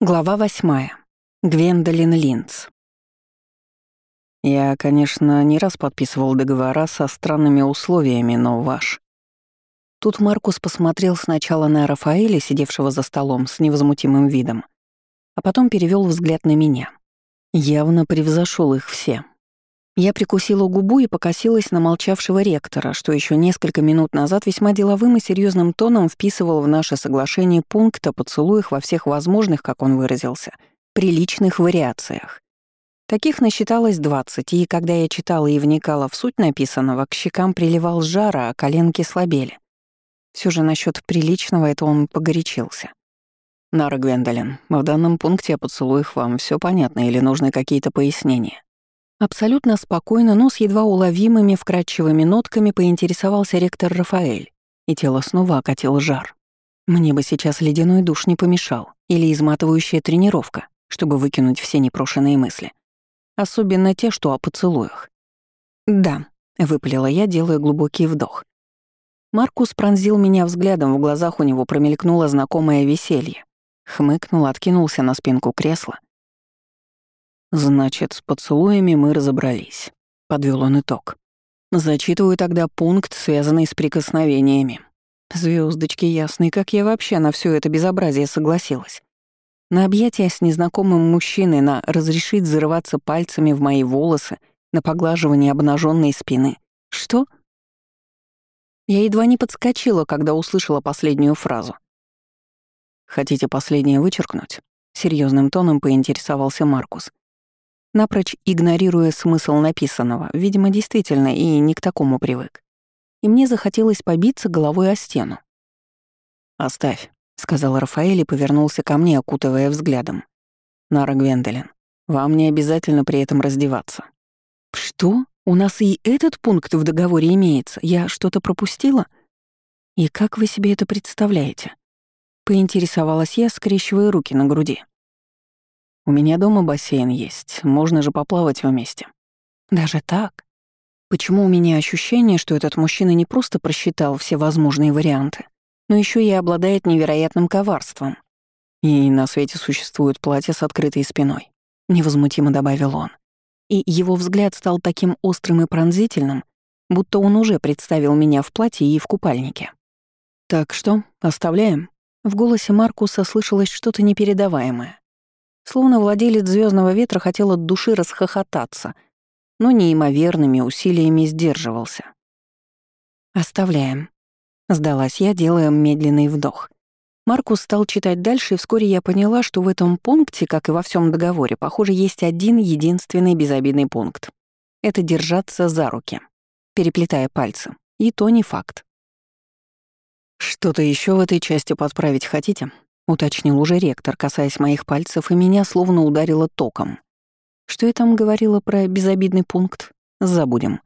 Глава восьмая. Гвендолин Линц. Я, конечно, не раз подписывал договора со странными условиями, но ваш. Тут Маркус посмотрел сначала на Рафаэля, сидевшего за столом с невозмутимым видом, а потом перевел взгляд на меня. Явно превзошел их все. Я прикусила губу и покосилась на молчавшего ректора, что еще несколько минут назад весьма деловым и серьезным тоном вписывал в наше соглашение пункт о поцелуях во всех возможных, как он выразился, приличных вариациях. Таких насчиталось двадцать, и когда я читала и вникала в суть написанного, к щекам приливал жара, а коленки слабели. Все же насчет приличного это он погорячился. «Нара Гвендолин, в данном пункте о поцелуях вам все понятно или нужны какие-то пояснения?» Абсолютно спокойно, но с едва уловимыми вкрадчивыми нотками поинтересовался ректор Рафаэль, и тело снова окатил жар. Мне бы сейчас ледяной душ не помешал, или изматывающая тренировка, чтобы выкинуть все непрошенные мысли. Особенно те, что о поцелуях. «Да», — выпалила я, делая глубокий вдох. Маркус пронзил меня взглядом, в глазах у него промелькнуло знакомое веселье. Хмыкнул, откинулся на спинку кресла Значит, с поцелуями мы разобрались. Подвел он итог. Зачитываю тогда пункт, связанный с прикосновениями. Звездочки ясные, как я вообще на все это безобразие согласилась. На объятия с незнакомым мужчиной, на разрешить зарываться пальцами в мои волосы, на поглаживание обнаженной спины. Что? Я едва не подскочила, когда услышала последнюю фразу. «Хотите последнее вычеркнуть?» — серьезным тоном поинтересовался Маркус напрочь игнорируя смысл написанного, видимо, действительно и не к такому привык. И мне захотелось побиться головой о стену. «Оставь», — сказал Рафаэль и повернулся ко мне, окутывая взглядом. «Нара Гвендолин, вам не обязательно при этом раздеваться». «Что? У нас и этот пункт в договоре имеется. Я что-то пропустила?» «И как вы себе это представляете?» Поинтересовалась я, скрещивая руки на груди. У меня дома бассейн есть, можно же поплавать вместе. Даже так? Почему у меня ощущение, что этот мужчина не просто просчитал все возможные варианты, но еще и обладает невероятным коварством? И на свете существует платье с открытой спиной, невозмутимо добавил он. И его взгляд стал таким острым и пронзительным, будто он уже представил меня в платье и в купальнике. «Так что, оставляем?» В голосе Маркуса слышалось что-то непередаваемое. Словно владелец звездного ветра хотел от души расхохотаться, но неимоверными усилиями сдерживался. «Оставляем», — сдалась я, делая медленный вдох. Маркус стал читать дальше, и вскоре я поняла, что в этом пункте, как и во всем договоре, похоже, есть один единственный безобидный пункт. Это держаться за руки, переплетая пальцы. И то не факт. «Что-то еще в этой части подправить хотите?» — уточнил уже ректор, касаясь моих пальцев, и меня словно ударило током. Что я там говорила про безобидный пункт? Забудем.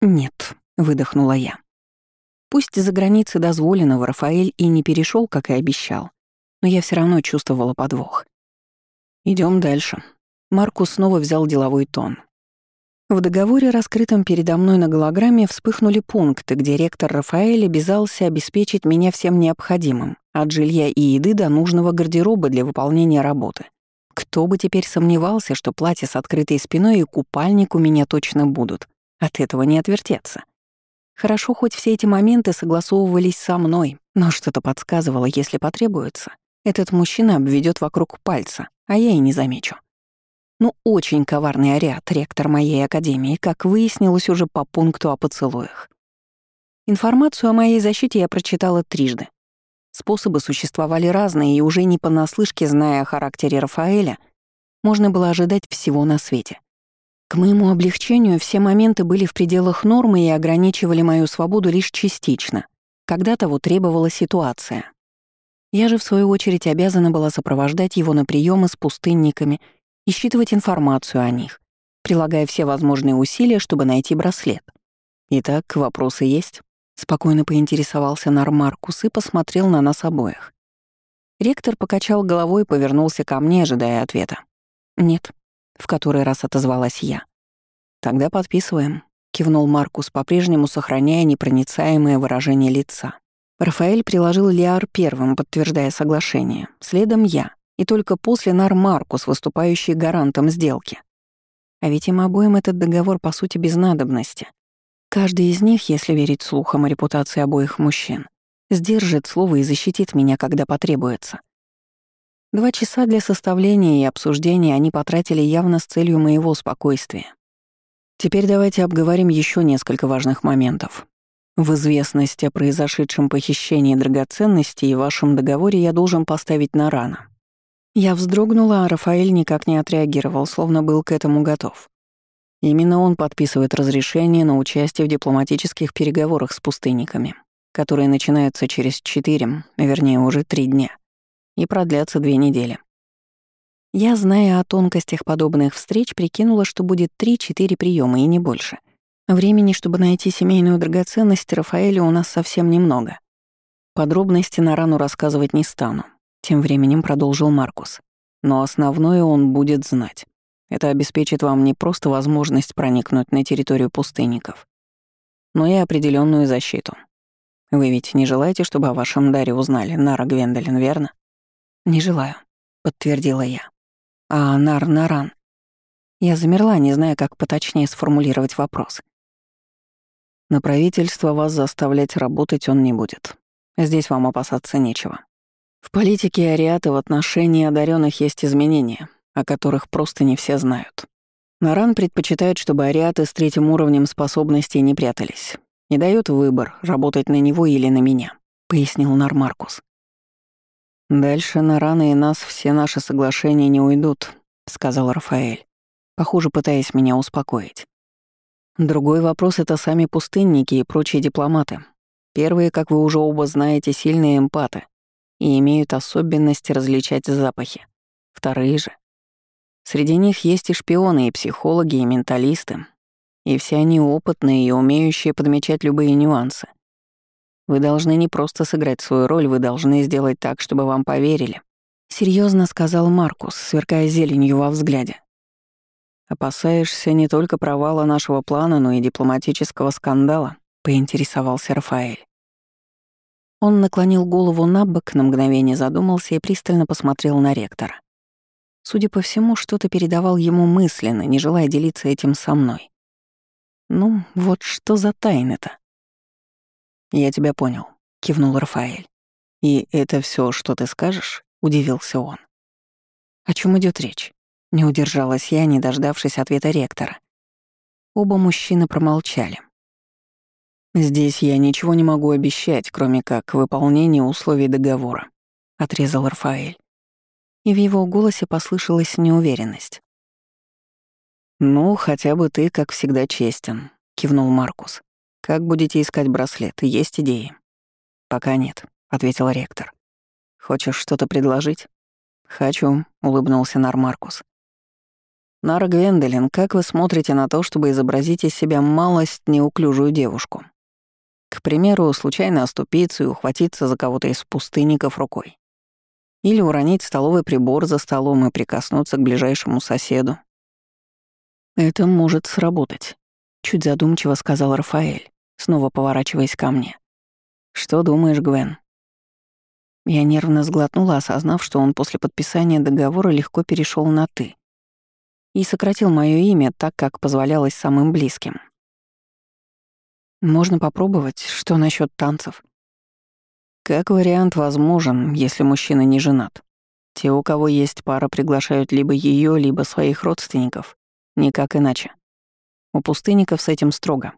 «Нет», — выдохнула я. Пусть за границей дозволенного Рафаэль и не перешел, как и обещал, но я все равно чувствовала подвох. Идем дальше. Маркус снова взял деловой тон. В договоре, раскрытом передо мной на голограмме, вспыхнули пункты, где ректор Рафаэль обязался обеспечить меня всем необходимым, от жилья и еды до нужного гардероба для выполнения работы. Кто бы теперь сомневался, что платье с открытой спиной и купальник у меня точно будут. От этого не отвертеться. Хорошо, хоть все эти моменты согласовывались со мной, но что-то подсказывало, если потребуется. Этот мужчина обведет вокруг пальца, а я и не замечу. Ну, очень коварный ариат, ректор моей академии, как выяснилось уже по пункту о поцелуях. Информацию о моей защите я прочитала трижды. Способы существовали разные, и уже не понаслышке, зная о характере Рафаэля, можно было ожидать всего на свете. К моему облегчению все моменты были в пределах нормы и ограничивали мою свободу лишь частично, когда того требовала ситуация. Я же, в свою очередь, обязана была сопровождать его на приемы с пустынниками и считывать информацию о них, прилагая все возможные усилия, чтобы найти браслет. Итак, вопросы есть? Спокойно поинтересовался Нармаркус и посмотрел на нас обоих. Ректор покачал головой и повернулся ко мне, ожидая ответа. «Нет», — в который раз отозвалась я. «Тогда подписываем», — кивнул Маркус, по-прежнему сохраняя непроницаемое выражение лица. Рафаэль приложил Лиар первым, подтверждая соглашение. Следом я, и только после Нар Маркус, выступающий гарантом сделки. А ведь им обоим этот договор по сути без надобности. Каждый из них, если верить слухам о репутации обоих мужчин, сдержит слово и защитит меня, когда потребуется. Два часа для составления и обсуждения они потратили явно с целью моего спокойствия. Теперь давайте обговорим еще несколько важных моментов. В известность о произошедшем похищении драгоценностей и вашем договоре я должен поставить на рано. Я вздрогнула, а Рафаэль никак не отреагировал, словно был к этому готов. Именно он подписывает разрешение на участие в дипломатических переговорах с пустынниками, которые начинаются через четыре, вернее, уже три дня, и продлятся две недели. Я, зная о тонкостях подобных встреч, прикинула, что будет три-четыре приема и не больше. Времени, чтобы найти семейную драгоценность Рафаэля, у нас совсем немного. Подробности на рану рассказывать не стану. Тем временем продолжил Маркус. Но основное он будет знать. Это обеспечит вам не просто возможность проникнуть на территорию пустынников, но и определенную защиту. Вы ведь не желаете, чтобы о вашем даре узнали, Нара Гвендолин, верно? Не желаю, подтвердила я. А Нар Наран? Я замерла, не зная, как поточнее сформулировать вопрос. На правительство вас заставлять работать он не будет. Здесь вам опасаться нечего. В политике Ариаты в отношении одаренных есть изменения, о которых просто не все знают. Наран предпочитает, чтобы ариаты с третьим уровнем способностей не прятались. Не дает выбор, работать на него или на меня, пояснил Нармаркус. Дальше на раны и нас все наши соглашения не уйдут, сказал Рафаэль, похоже, пытаясь меня успокоить. Другой вопрос — это сами пустынники и прочие дипломаты. Первые, как вы уже оба знаете, сильные эмпаты и имеют особенность различать запахи. Вторые же. Среди них есть и шпионы, и психологи, и менталисты. И все они опытные и умеющие подмечать любые нюансы. Вы должны не просто сыграть свою роль, вы должны сделать так, чтобы вам поверили. Серьезно сказал Маркус, сверкая зеленью во взгляде. Опасаешься не только провала нашего плана, но и дипломатического скандала, поинтересовался Рафаэль. Он наклонил голову на бок, на мгновение задумался и пристально посмотрел на ректора. Судя по всему, что-то передавал ему мысленно, не желая делиться этим со мной. Ну, вот что за тайны-то? «Я тебя понял», — кивнул Рафаэль. «И это все, что ты скажешь?» — удивился он. «О чем идет речь?» Не удержалась я, не дождавшись ответа ректора. Оба мужчины промолчали. «Здесь я ничего не могу обещать, кроме как выполнение условий договора», — отрезал Рафаэль. И в его голосе послышалась неуверенность. «Ну, хотя бы ты, как всегда, честен», — кивнул Маркус. «Как будете искать браслет? Есть идеи?» «Пока нет», — ответил ректор. «Хочешь что-то предложить?» «Хочу», — улыбнулся Нармаркус. «Нара Гвендолин, как вы смотрите на то, чтобы изобразить из себя малость неуклюжую девушку? К примеру, случайно оступиться и ухватиться за кого-то из пустынников рукой. Или уронить столовый прибор за столом и прикоснуться к ближайшему соседу. Это может сработать», — чуть задумчиво сказал Рафаэль снова поворачиваясь ко мне. «Что думаешь, Гвен?» Я нервно сглотнула, осознав, что он после подписания договора легко перешел на «ты» и сократил мое имя так, как позволялось самым близким. Можно попробовать, что насчет танцев? Как вариант возможен, если мужчина не женат. Те, у кого есть пара, приглашают либо ее, либо своих родственников. Никак иначе. У пустынников с этим строго.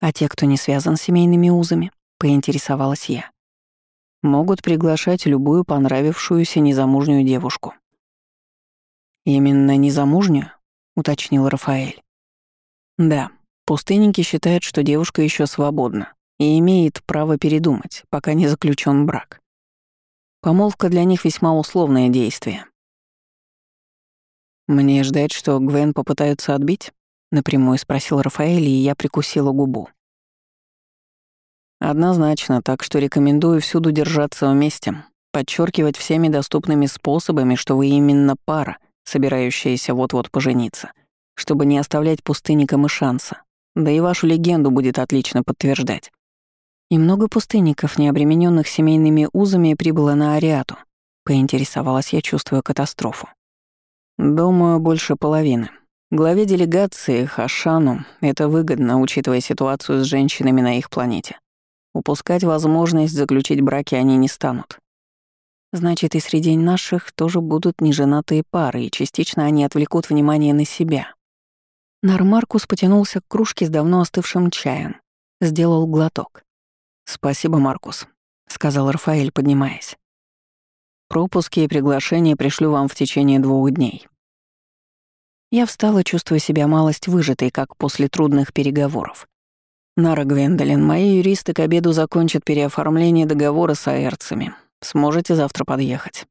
А те, кто не связан с семейными узами, поинтересовалась я. Могут приглашать любую понравившуюся незамужнюю девушку. Именно незамужнюю, уточнил Рафаэль. Да, пустынники считают, что девушка еще свободна и имеет право передумать, пока не заключен брак. Помолвка для них весьма условное действие. Мне ждать, что Гвен попытаются отбить? Напрямую спросил Рафаэль, и я прикусила губу. Однозначно, так что рекомендую всюду держаться вместе, подчеркивать всеми доступными способами, что вы именно пара, собирающаяся вот-вот пожениться, чтобы не оставлять пустынникам и шанса. Да и вашу легенду будет отлично подтверждать. И много пустынников, не обремененных семейными узами, прибыло на Ариату. Поинтересовалась я, чувствуя катастрофу. Думаю, больше половины. Главе делегации Хашану это выгодно, учитывая ситуацию с женщинами на их планете. Упускать возможность заключить браки они не станут. Значит, и среди наших тоже будут неженатые пары, и частично они отвлекут внимание на себя. Нармаркус потянулся к кружке с давно остывшим чаем. Сделал глоток. «Спасибо, Маркус», — сказал Рафаэль, поднимаясь. «Пропуски и приглашения пришлю вам в течение двух дней». Я встала, чувствуя себя малость выжатой, как после трудных переговоров. «Нара Гвендолин, мои юристы к обеду закончат переоформление договора с аэрцами. Сможете завтра подъехать?»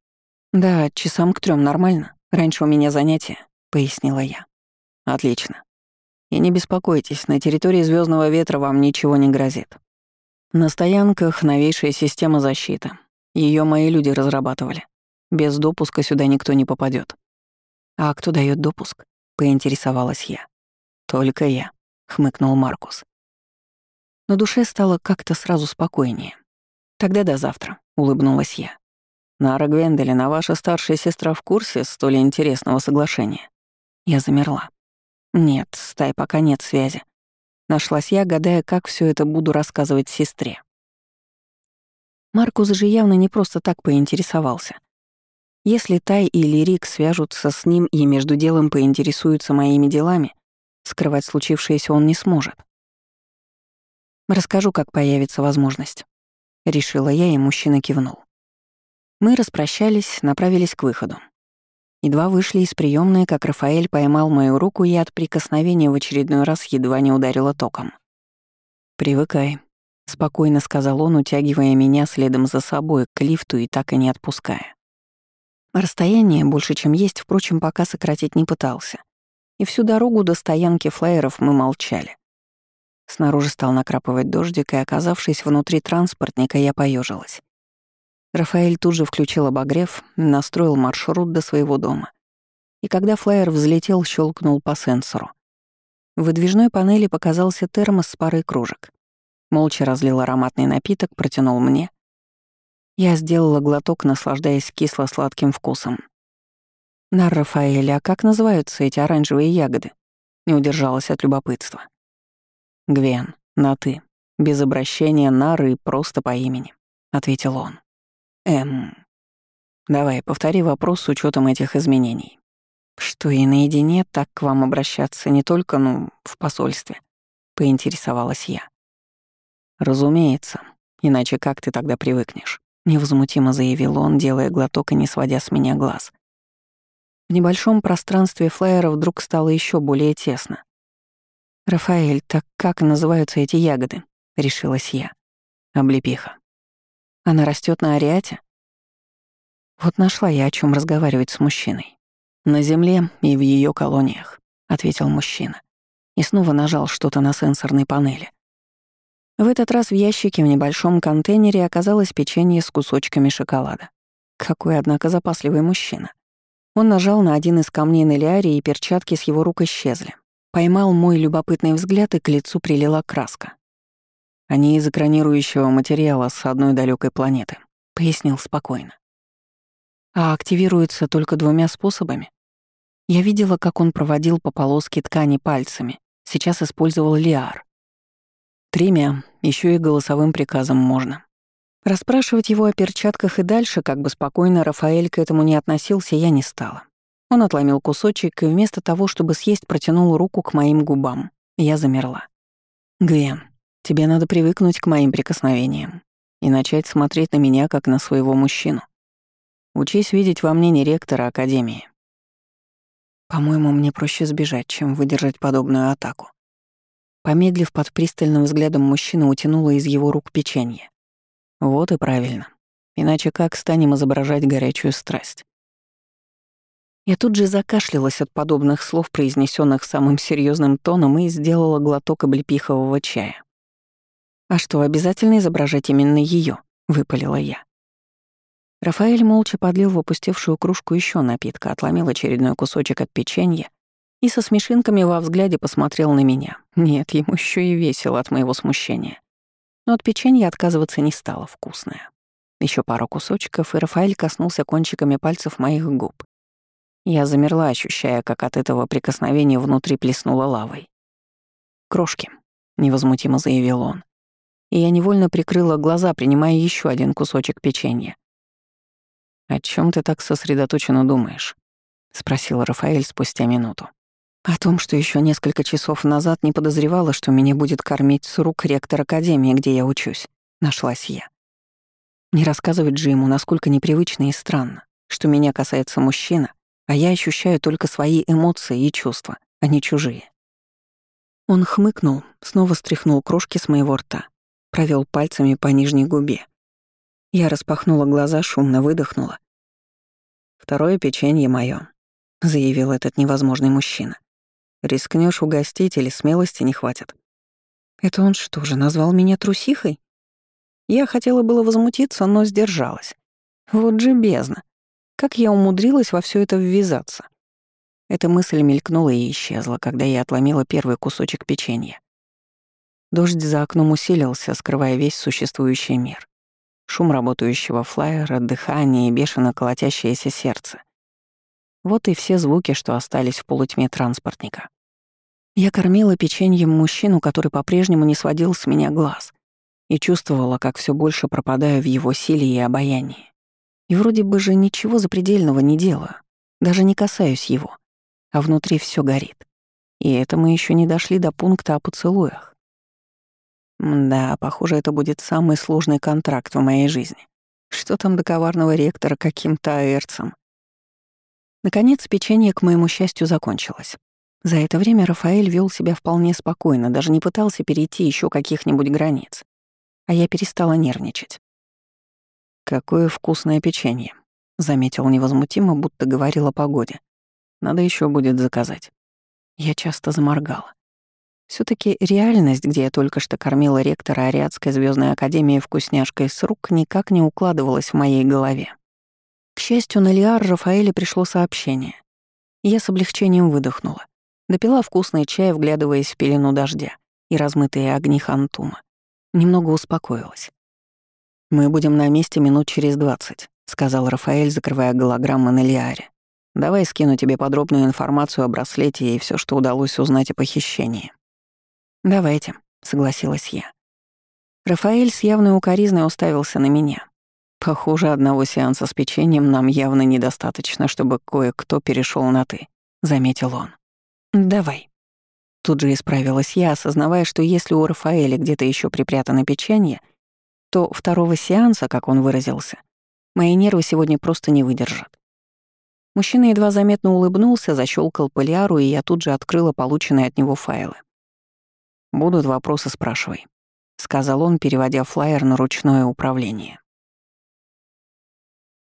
«Да, часам к трем нормально. Раньше у меня занятия», — пояснила я. «Отлично. И не беспокойтесь, на территории Звездного ветра вам ничего не грозит. На стоянках новейшая система защиты. Ее мои люди разрабатывали. Без допуска сюда никто не попадет. А кто дает допуск? поинтересовалась я. Только я, хмыкнул Маркус. На душе стало как-то сразу спокойнее. Тогда до завтра, улыбнулась я. Нара Гвенделин, а ваша старшая сестра в курсе столь интересного соглашения? Я замерла. Нет, с Тай пока нет связи. Нашлась я, гадая, как все это буду рассказывать сестре. Маркус же явно не просто так поинтересовался. Если Тай или Рик свяжутся с ним и между делом поинтересуются моими делами, скрывать случившееся он не сможет. «Расскажу, как появится возможность», — решила я, и мужчина кивнул. Мы распрощались, направились к выходу. Едва вышли из приемной, как Рафаэль поймал мою руку и от прикосновения в очередной раз едва не ударило током. «Привыкай», — спокойно сказал он, утягивая меня следом за собой к лифту и так и не отпуская. Расстояние, больше чем есть, впрочем, пока сократить не пытался. И всю дорогу до стоянки флайеров мы молчали. Снаружи стал накрапывать дождик, и, оказавшись внутри транспортника, я поежилась. Рафаэль тут же включил обогрев, настроил маршрут до своего дома. И когда флайер взлетел, щелкнул по сенсору. В выдвижной панели показался термос с парой кружек. Молча разлил ароматный напиток, протянул мне. Я сделала глоток, наслаждаясь кисло-сладким вкусом. «На, Рафаэль, а как называются эти оранжевые ягоды?» Не удержалась от любопытства. «Гвен, на «ты», без обращения Нары и просто по имени», — ответил он. Эм. Давай, повтори вопрос с учетом этих изменений. Что и наедине так к вам обращаться не только, ну, в посольстве, поинтересовалась я. Разумеется, иначе как ты тогда привыкнешь? Невозмутимо заявил он, делая глоток и не сводя с меня глаз. В небольшом пространстве флайера вдруг стало еще более тесно. «Рафаэль, так как называются эти ягоды?» — решилась я. Облепиха. Она растет на Ариате? Вот нашла я, о чем разговаривать с мужчиной. На Земле и в ее колониях, ответил мужчина. И снова нажал что-то на сенсорной панели. В этот раз в ящике в небольшом контейнере оказалось печенье с кусочками шоколада. Какой, однако, запасливый мужчина. Он нажал на один из камней на Лиаре, и перчатки с его рук исчезли. Поймал мой любопытный взгляд, и к лицу прилила краска. Они из экранирующего материала с одной далекой планеты, пояснил спокойно. А активируются только двумя способами. Я видела, как он проводил по полоске ткани пальцами, сейчас использовал лиар. Тремя, еще и голосовым приказом можно. Расспрашивать его о перчатках и дальше, как бы спокойно Рафаэль к этому не относился, я не стала. Он отломил кусочек и вместо того, чтобы съесть, протянул руку к моим губам. Я замерла. «Гвен, Тебе надо привыкнуть к моим прикосновениям и начать смотреть на меня как на своего мужчину. Учись видеть во мне не ректора Академии. По-моему, мне проще сбежать, чем выдержать подобную атаку. Помедлив под пристальным взглядом мужчина утянула из его рук печенье. Вот и правильно. Иначе как станем изображать горячую страсть? Я тут же закашлялась от подобных слов, произнесенных самым серьезным тоном, и сделала глоток облепихового чая. «А что, обязательно изображать именно ее? выпалила я. Рафаэль молча подлил в опустевшую кружку еще напитка, отломил очередной кусочек от печенья и со смешинками во взгляде посмотрел на меня. Нет, ему еще и весело от моего смущения. Но от печенья отказываться не стало вкусное. Еще пару кусочков, и Рафаэль коснулся кончиками пальцев моих губ. Я замерла, ощущая, как от этого прикосновения внутри плеснула лавой. «Крошки», — невозмутимо заявил он. И я невольно прикрыла глаза, принимая еще один кусочек печенья. «О чем ты так сосредоточенно думаешь?» — спросил Рафаэль спустя минуту. О том, что еще несколько часов назад не подозревала, что меня будет кормить с рук ректор Академии, где я учусь. Нашлась я. Не рассказывать же ему, насколько непривычно и странно, что меня касается мужчина, а я ощущаю только свои эмоции и чувства, а не чужие. Он хмыкнул, снова стряхнул крошки с моего рта, провел пальцами по нижней губе. Я распахнула глаза, шумно выдохнула. «Второе печенье моё», — заявил этот невозможный мужчина. Рискнешь угостить или смелости не хватит. Это он что же, назвал меня трусихой? Я хотела было возмутиться, но сдержалась. Вот же бездна. Как я умудрилась во все это ввязаться? Эта мысль мелькнула и исчезла, когда я отломила первый кусочек печенья. Дождь за окном усилился, скрывая весь существующий мир. Шум работающего флайера, дыхание и бешено колотящееся сердце. Вот и все звуки, что остались в полутьме транспортника. Я кормила печеньем мужчину, который по-прежнему не сводил с меня глаз, и чувствовала, как все больше пропадаю в его силе и обаянии. И вроде бы же ничего запредельного не делаю, даже не касаюсь его, а внутри все горит. И это мы еще не дошли до пункта о поцелуях. Да, похоже, это будет самый сложный контракт в моей жизни. Что там до коварного ректора каким-то аэрцем? Наконец, печенье, к моему счастью, закончилось. За это время Рафаэль вел себя вполне спокойно, даже не пытался перейти еще каких-нибудь границ. А я перестала нервничать. «Какое вкусное печенье», — заметил невозмутимо, будто говорил о погоде. «Надо еще будет заказать». Я часто заморгала. Все таки реальность, где я только что кормила ректора Ариадской звездной академии вкусняшкой с рук, никак не укладывалась в моей голове. К счастью, на Лиар Рафаэле пришло сообщение. Я с облегчением выдохнула. Допила вкусный чай, вглядываясь в пелену дождя и размытые огни Хантума. Немного успокоилась. «Мы будем на месте минут через двадцать», — сказал Рафаэль, закрывая голограммы на Лиаре. «Давай скину тебе подробную информацию о браслете и все, что удалось узнать о похищении». «Давайте», — согласилась я. Рафаэль с явной укоризной уставился на меня. «Похоже, одного сеанса с печеньем нам явно недостаточно, чтобы кое-кто перешел на «ты», — заметил он. «Давай». Тут же исправилась я, осознавая, что если у Рафаэля где-то еще припрятано печенье, то второго сеанса, как он выразился, мои нервы сегодня просто не выдержат. Мужчина едва заметно улыбнулся, защелкал полиару, и я тут же открыла полученные от него файлы. «Будут вопросы, спрашивай», — сказал он, переводя флаер на ручное управление.